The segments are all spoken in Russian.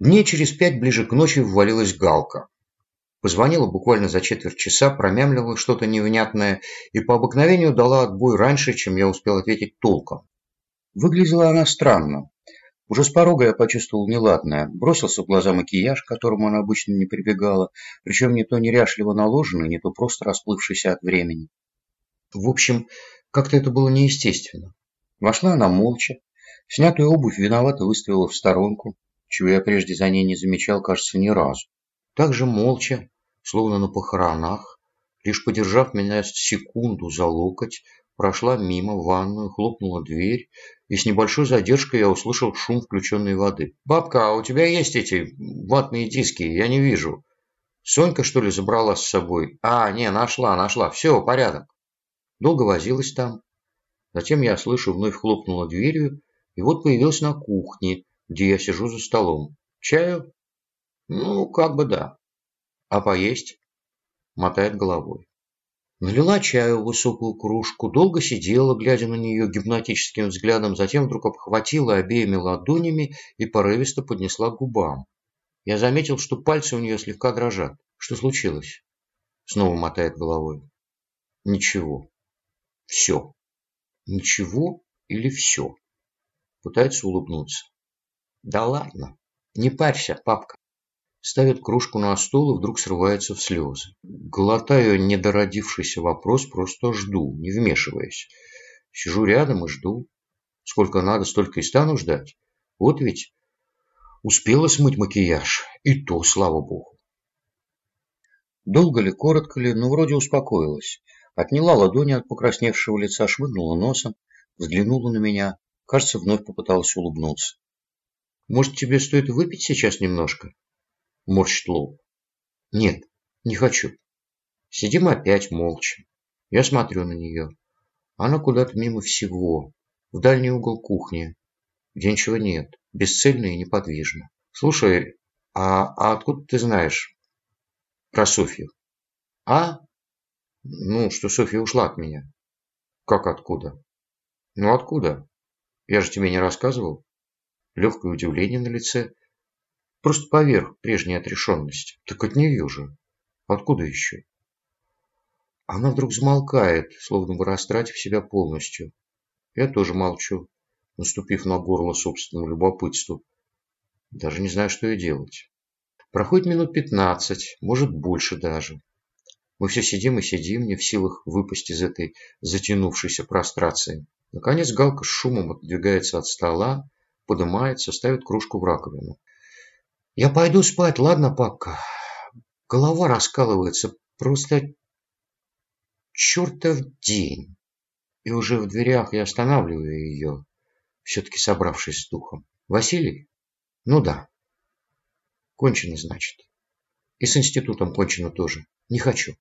Дней через пять ближе к ночи ввалилась Галка. Позвонила буквально за четверть часа, промямлила что-то невнятное и по обыкновению дала отбой раньше, чем я успел ответить толком. Выглядела она странно. Уже с порога я почувствовал неладное. Бросился в глаза макияж, к которому она обычно не прибегала, причем не то неряшливо наложенный, не то просто расплывшийся от времени. В общем, как-то это было неестественно. Вошла она молча, снятую обувь виновато выставила в сторонку, чего я прежде за ней не замечал, кажется, ни разу. Так же молча, словно на похоронах, лишь подержав меня секунду за локоть, прошла мимо в ванную, хлопнула дверь, и с небольшой задержкой я услышал шум включенной воды. «Бабка, а у тебя есть эти ватные диски? Я не вижу. Сонька, что ли, забрала с собой? А, не, нашла, нашла. Все, порядок». Долго возилась там. Затем я слышу, вновь хлопнула дверью, и вот появилась на кухне, где я сижу за столом. Чаю? Ну, как бы да. А поесть? Мотает головой. Налила чаю в высокую кружку, долго сидела, глядя на нее гипнотическим взглядом, затем вдруг обхватила обеими ладонями и порывисто поднесла к губам. Я заметил, что пальцы у нее слегка дрожат. Что случилось? Снова мотает головой. Ничего. Все. Ничего или все? Пытается улыбнуться. Да ладно, не парься, папка. Ставит кружку на стол и вдруг срывается в слезы. Глотаю недородившийся вопрос, просто жду, не вмешиваясь. Сижу рядом и жду. Сколько надо, столько и стану ждать. Вот ведь успела смыть макияж, и то, слава богу. Долго ли, коротко ли, но вроде успокоилась. Отняла ладони от покрасневшего лица, шмыгнула носом, взглянула на меня. Кажется, вновь попыталась улыбнуться. Может, тебе стоит выпить сейчас немножко? Морщит лоб. Нет, не хочу. Сидим опять молча. Я смотрю на нее. Она куда-то мимо всего, в дальний угол кухни, где ничего нет, бесцельно и неподвижно. Слушай, а, а откуда ты знаешь про Софью? А? Ну, что Софья ушла от меня. Как откуда? Ну, откуда? Я же тебе не рассказывал легкое удивление на лице. Просто поверх прежней отрешенности. Так от нее же. Откуда еще? Она вдруг замолкает, словно бы растратив себя полностью. Я тоже молчу, наступив на горло собственному любопытству. Даже не знаю, что и делать. Проходит минут пятнадцать, может больше даже. Мы все сидим и сидим, не в силах выпасть из этой затянувшейся прострации. Наконец Галка с шумом отодвигается от стола, поднимается, ставит кружку в раковину. «Я пойду спать, ладно, папка? Голова раскалывается, просто чертов день!» И уже в дверях я останавливаю ее, все-таки собравшись с духом. «Василий? Ну да. Кончено, значит. И с институтом кончено тоже. Не хочу».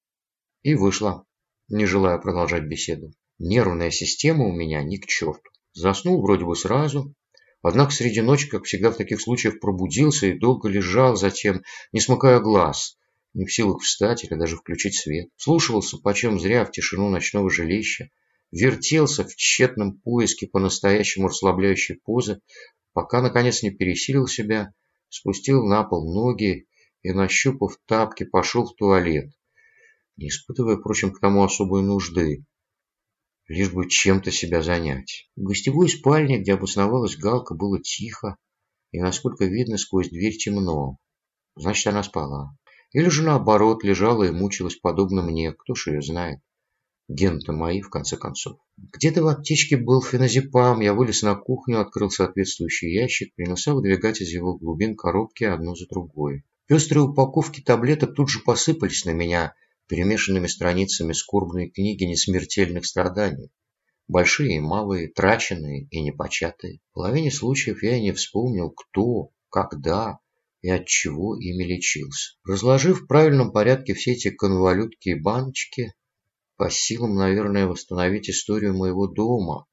И вышла, не желая продолжать беседу. Нервная система у меня ни к черту. Заснул вроде бы сразу, Однако среди ночи, как всегда в таких случаях, пробудился и долго лежал затем, не смыкая глаз, не в силах встать или даже включить свет. Слушался почем зря в тишину ночного жилища, вертелся в тщетном поиске по-настоящему расслабляющей позы, пока, наконец, не пересилил себя, спустил на пол ноги и, нащупав тапки, пошел в туалет, не испытывая, впрочем, к тому особой нужды лишь бы чем-то себя занять. В гостевой спальне, где обосновалась Галка, было тихо, и, насколько видно, сквозь дверь темно. Значит, она спала. Или же, наоборот, лежала и мучилась, подобно мне, кто ж ее знает. Ген-то мои, в конце концов. Где-то в аптечке был феназепам. Я вылез на кухню, открыл соответствующий ящик, принялся выдвигать из его глубин коробки одну за другой. Пестрые упаковки таблеток тут же посыпались на меня – перемешанными страницами скорбной книги несмертельных страданий. Большие и малые, траченные и непочатые. В половине случаев я и не вспомнил, кто, когда и от чего ими лечился. Разложив в правильном порядке все эти конвалютки и баночки, по силам, наверное, восстановить историю моего дома,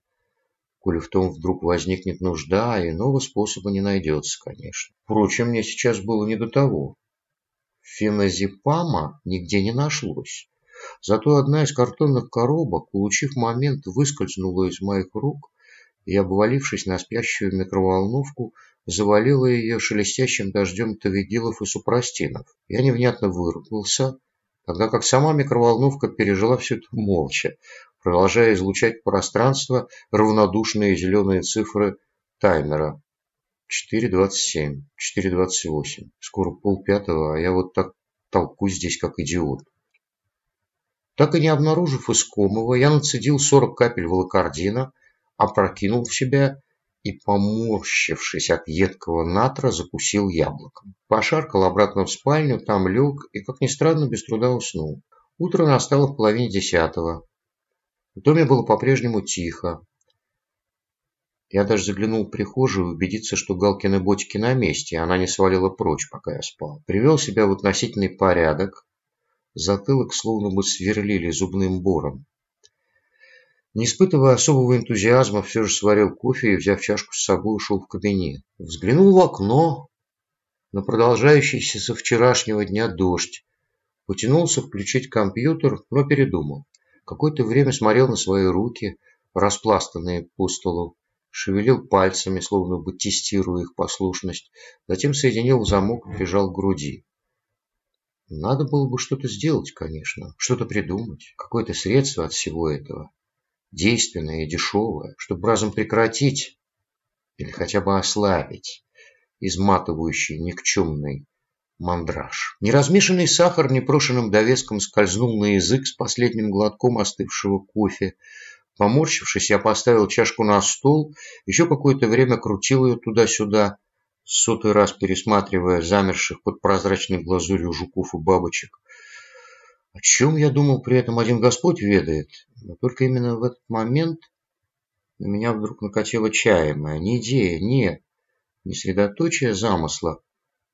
коли в том вдруг возникнет нужда, а иного способа не найдется, конечно. Впрочем, мне сейчас было не до того. Феназепама нигде не нашлось. Зато одна из картонных коробок, получив момент, выскользнула из моих рук и, обвалившись на спящую микроволновку, завалило ее шелестящим дождем тавигилов и супрастинов. Я невнятно выругался, тогда как сама микроволновка пережила все это молча, продолжая излучать пространство равнодушные зеленые цифры таймера. 4.27, 4.28, скоро полпятого, а я вот так толкусь здесь, как идиот. Так и не обнаружив искомого, я нацедил 40 капель волокордина, опрокинул в себя и, поморщившись от едкого натра, закусил яблоком. Пошаркал обратно в спальню, там лег и, как ни странно, без труда уснул. Утро настало в половине десятого. В доме было по-прежнему тихо. Я даже заглянул в прихожую, убедиться, что Галкины ботики на месте, и она не свалила прочь, пока я спал. Привел себя в относительный порядок. Затылок словно бы сверлили зубным бором. Не испытывая особого энтузиазма, все же сварил кофе и, взяв чашку с собой, ушел в кабинет. Взглянул в окно на продолжающийся со вчерашнего дня дождь. Потянулся включить компьютер, но передумал. Какое-то время смотрел на свои руки, распластанные по столу, шевелил пальцами, словно бы тестируя их послушность, затем соединил в замок и прижал к груди. Надо было бы что-то сделать, конечно, что-то придумать, какое-то средство от всего этого действенное и дешевое, чтобы разом прекратить или хотя бы ослабить изматывающий никчемный мандраж. Неразмешанный сахар непрошенным довеском скользнул на язык с последним глотком остывшего кофе. Поморщившись, я поставил чашку на стол, еще какое-то время крутил ее туда-сюда, сотый раз пересматривая замерших под прозрачной глазурью жуков и бабочек. О чем я думал при этом один Господь ведает, но только именно в этот момент на меня вдруг накатило чаемое. Не идея, нет, не средоточие замысла,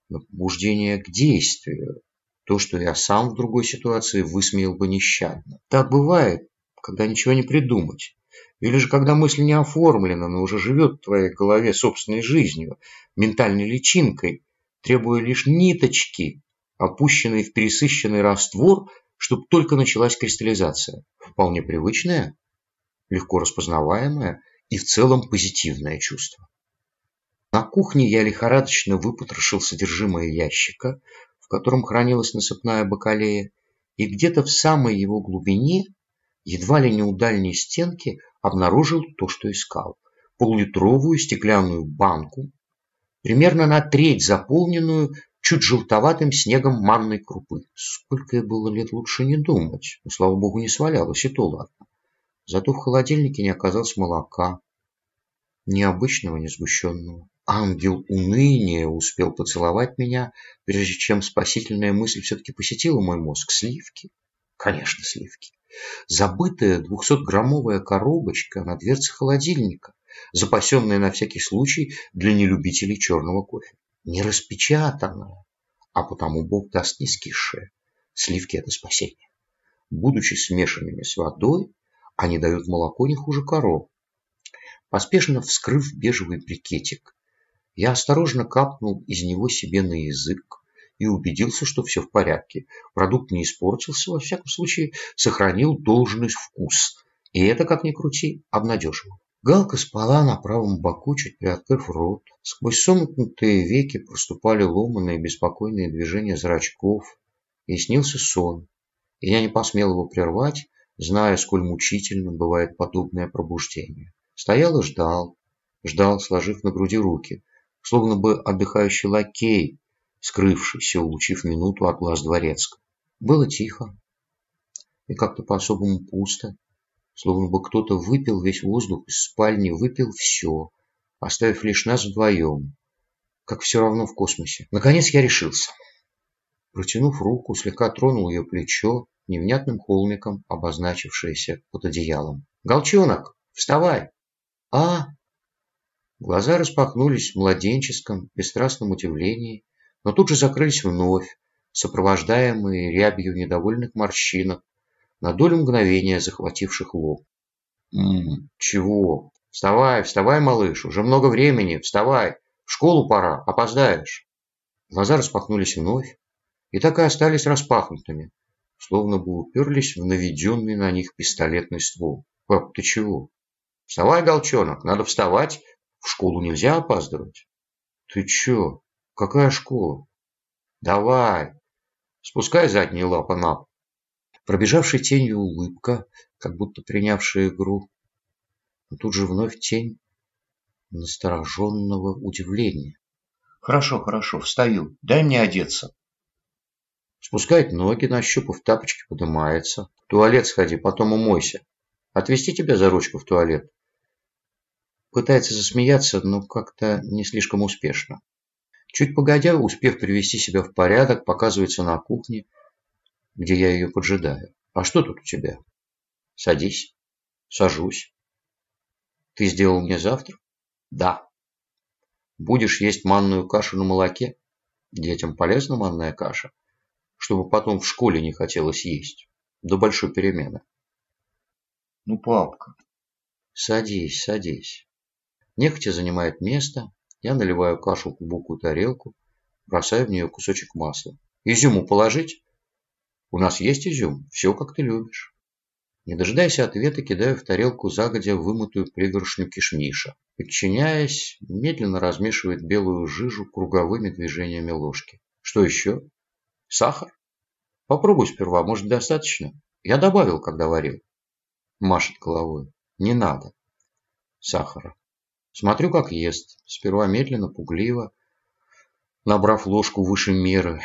но побуждение к действию. То, что я сам в другой ситуации высмеял бы нещадно. Так бывает, когда ничего не придумать. Или же когда мысль не оформлена, но уже живет в твоей голове собственной жизнью, ментальной личинкой, требуя лишь ниточки, опущенной в пересыщенный раствор чтобы только началась кристаллизация. Вполне привычное, легко распознаваемое и в целом позитивное чувство. На кухне я лихорадочно выпотрошил содержимое ящика, в котором хранилась насыпная бакалея, и где-то в самой его глубине, едва ли не у дальней стенки, обнаружил то, что искал. Полулитровую стеклянную банку, примерно на треть заполненную чуть желтоватым снегом манной крупы. Сколько ей было лет, лучше не думать. Но, слава богу, не свалялось, и то ладно. Зато в холодильнике не оказалось молока. Ни обычного, ни сгущенного. Ангел уныния успел поцеловать меня, прежде чем спасительная мысль все-таки посетила мой мозг. Сливки? Конечно, сливки. Забытая двухсотграммовая коробочка на дверце холодильника, запасенная на всякий случай для нелюбителей черного кофе не распечатанное, а потому Бог даст не скисшее. Сливки – это спасение. Будучи смешанными с водой, они дают молоко не хуже коров. Поспешно вскрыв бежевый брикетик, я осторожно капнул из него себе на язык и убедился, что все в порядке. Продукт не испортился, во всяком случае, сохранил должный вкус. И это, как ни крути, обнадеживало. Галка спала на правом боку, чуть приоткрыв рот. Сквозь сомкнутые веки проступали ломаные беспокойные движения зрачков. И снился сон. И я не посмел его прервать, зная, сколь мучительно бывает подобное пробуждение. Стоял и ждал. Ждал, сложив на груди руки, словно бы отдыхающий лакей, скрывшийся, улучив минуту от глаз дворецкого. Было тихо и как-то по-особому пусто. Словно бы кто-то выпил весь воздух из спальни, выпил все, оставив лишь нас вдвоем. Как все равно в космосе. Наконец я решился. Протянув руку, слегка тронул ее плечо, невнятным холмиком, обозначившееся под одеялом. «Голчонок, вставай!» «А?» Глаза распахнулись в младенческом, бесстрастном удивлении, но тут же закрылись вновь, сопровождаемые рябью недовольных морщинок, на долю мгновения захвативших лоб. «М-м, чего? Вставай, вставай, малыш, уже много времени, вставай, в школу пора, опоздаешь». Глаза распахнулись вновь и так и остались распахнутыми, словно бы уперлись в наведенный на них пистолетный ствол. «Пап, ты чего?» «Вставай, голчонок, надо вставать, в школу нельзя опаздывать». Ты чё? Какая школа? Давай, спускай задние лапы на пол. Пробежавшая тенью улыбка, как будто принявшая игру. Но тут же вновь тень настороженного удивления. Хорошо, хорошо, встаю. Дай мне одеться. Спускает ноги, нащупав тапочки, поднимается. В туалет сходи, потом умойся. Отвезти тебя за ручку в туалет. Пытается засмеяться, но как-то не слишком успешно. Чуть погодя, успев привести себя в порядок, показывается на кухне, где я ее поджидаю. А что тут у тебя? Садись. Сажусь. Ты сделал мне завтрак? Да. Будешь есть манную кашу на молоке? Детям полезна манная каша, чтобы потом в школе не хотелось есть. До большой перемены. Ну, папка. Садись, садись. Нехотя занимает место. Я наливаю кашу в глубокую тарелку, бросаю в нее кусочек масла. Изюму положить? У нас есть изюм, все как ты любишь. Не дожидаясь ответа, кидаю в тарелку загодя вымытую пригоршню кишмиша. Подчиняясь, медленно размешивает белую жижу круговыми движениями ложки. Что еще? Сахар? Попробуй сперва, может достаточно? Я добавил, когда варил. Машет головой. Не надо. Сахара. Смотрю, как ест. Сперва медленно, пугливо, набрав ложку выше меры.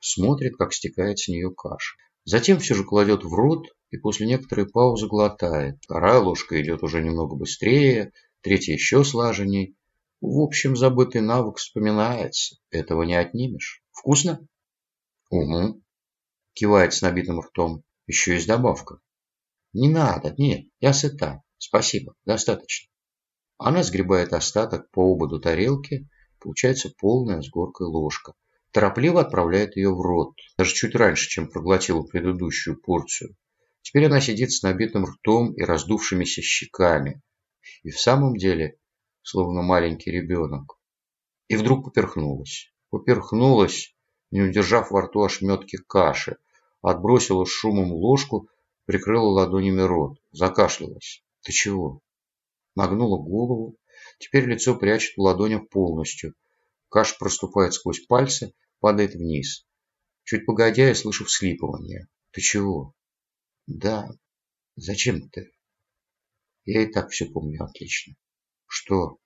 Смотрит, как стекает с нее каша. Затем все же кладет в рот и после некоторой паузы глотает. Вторая ложка идет уже немного быстрее, третья еще слаженней. В общем, забытый навык вспоминается. Этого не отнимешь. Вкусно? Угу. Кивает с набитым ртом. Еще есть добавка. Не надо, нет, я сыта. Спасибо, достаточно. Она сгребает остаток по ободу тарелки. Получается полная с горкой ложка торопливо отправляет ее в рот, даже чуть раньше, чем проглотила предыдущую порцию. Теперь она сидит с набитым ртом и раздувшимися щеками. И в самом деле, словно маленький ребенок. И вдруг поперхнулась. Поперхнулась, не удержав во рту ошметки каши. Отбросила шумом ложку, прикрыла ладонями рот. Закашлялась. «Ты чего?» Нагнула голову. Теперь лицо прячет в ладонях полностью. Каша проступает сквозь пальцы, падает вниз. Чуть погодя, я слышу всхлипывание. «Ты чего?» «Да. Зачем ты?» Я и так все помню отлично. «Что?»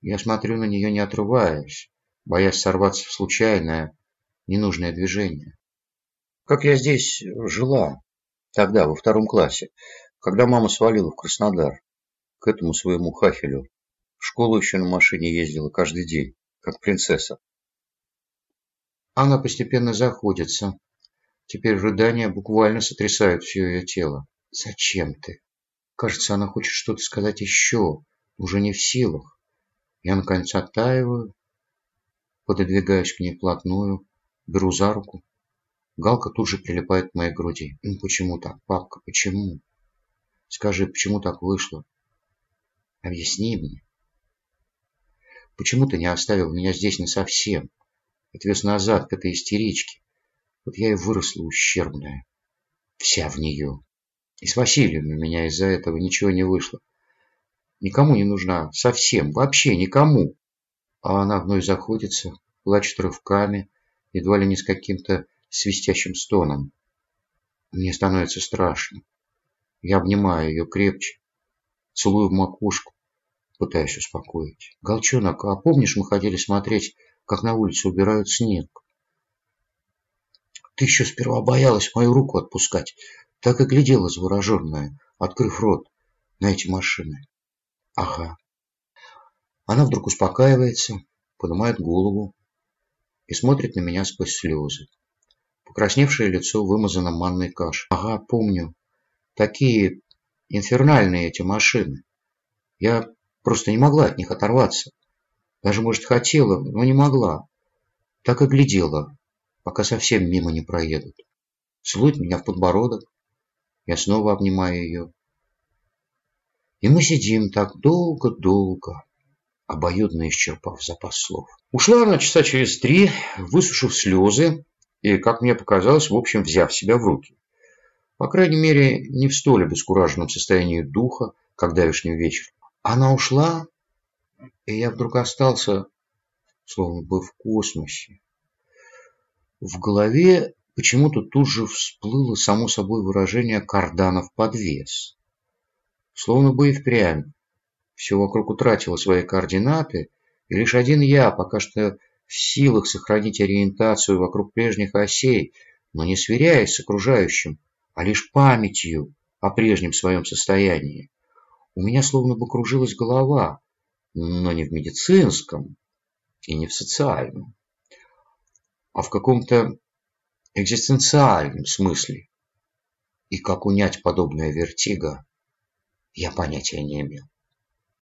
Я смотрю на нее, не отрываясь, боясь сорваться в случайное, ненужное движение. Как я здесь жила тогда, во втором классе, когда мама свалила в Краснодар, к этому своему хахелю. В школу еще на машине ездила каждый день, как принцесса. Она постепенно заходится. Теперь рыдания буквально сотрясают все ее тело. «Зачем ты?» Кажется, она хочет что-то сказать еще, уже не в силах. Я, наконец, оттаиваю, пододвигаюсь к ней вплотную, беру за руку. Галка тут же прилипает к моей груди. «Ну почему так, папка, почему? Скажи, почему так вышло? Объясни мне. Почему ты не оставил меня здесь насовсем? отвез назад к этой истеричке. Вот я и выросла ущербная. Вся в нее. И с Василием у меня из-за этого ничего не вышло. Никому не нужна. Совсем. Вообще никому. А она вновь заходится, плачет рывками, едва ли не с каким-то свистящим стоном. Мне становится страшно. Я обнимаю ее крепче, целую в макушку, пытаюсь успокоить. Голчонок, а помнишь, мы ходили смотреть как на улице убирают снег. Ты еще сперва боялась мою руку отпускать, так и глядела завороженная, открыв рот на эти машины. Ага. Она вдруг успокаивается, поднимает голову и смотрит на меня сквозь слезы. Покрасневшее лицо вымазано манной кашей. Ага, помню. Такие инфернальные эти машины. Я просто не могла от них оторваться. Даже, может, хотела, но не могла. Так и глядела, пока совсем мимо не проедут. Целует меня в подбородок. Я снова обнимаю ее. И мы сидим так долго-долго, обоюдно исчерпав запас слов. Ушла она часа через три, высушив слезы и, как мне показалось, в общем, взяв себя в руки. По крайней мере, не в столь обескураженном состоянии духа, как давешний вечер. Она ушла, и я вдруг остался словно бы в космосе. В голове почему-то тут же всплыло само собой выражение «карданов подвес». Словно бы и впрямь. Все вокруг утратило свои координаты, и лишь один я пока что в силах сохранить ориентацию вокруг прежних осей, но не сверяясь с окружающим, а лишь памятью о прежнем своем состоянии. У меня словно бы кружилась голова, но не в медицинском и не в социальном, а в каком-то экзистенциальном смысле. И как унять подобное вертиго, я понятия не имел.